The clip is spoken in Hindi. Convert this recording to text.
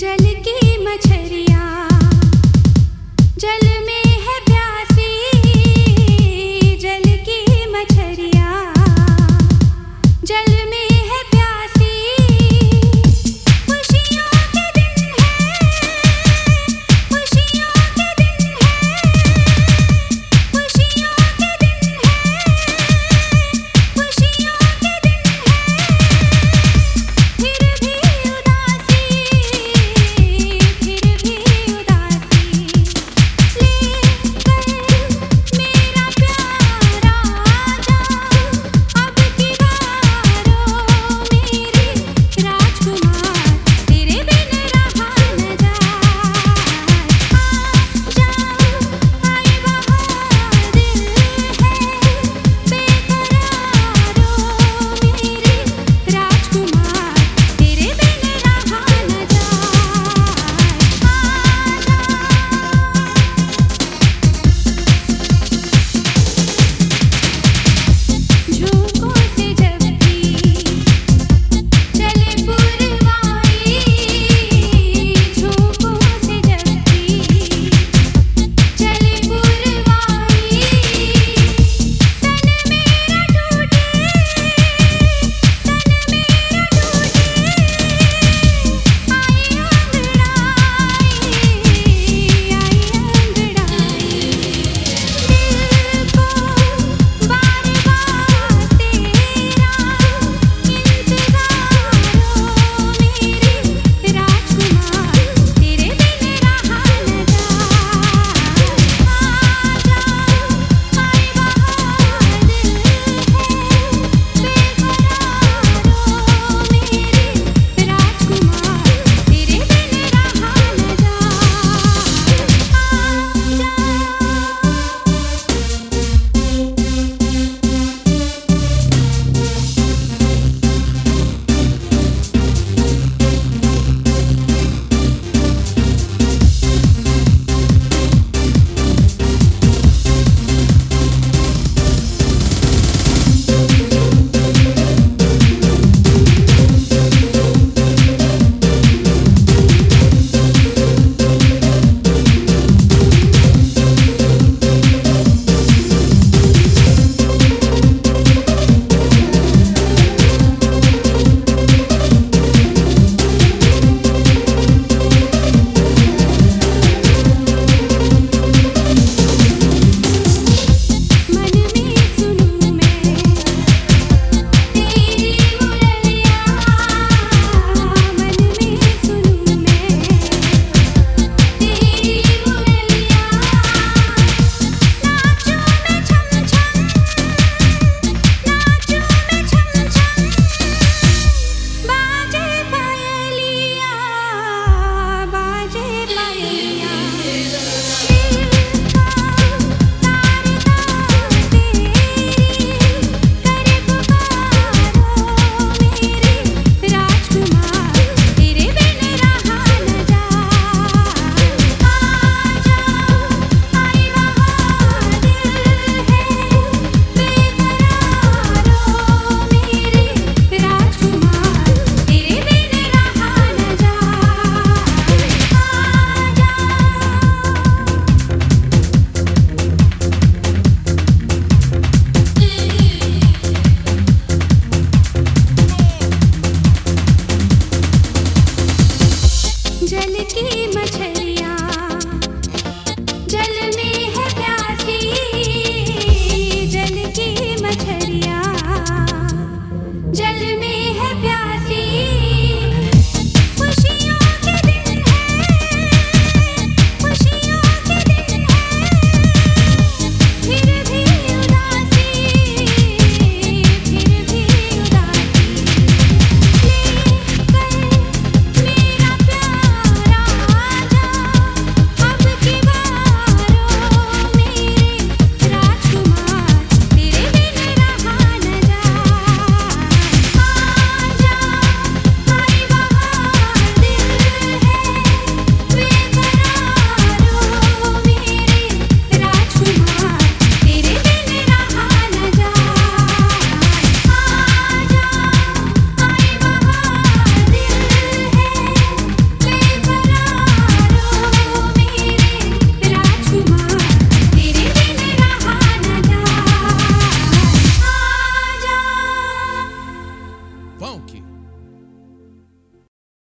जल की मछरिया जल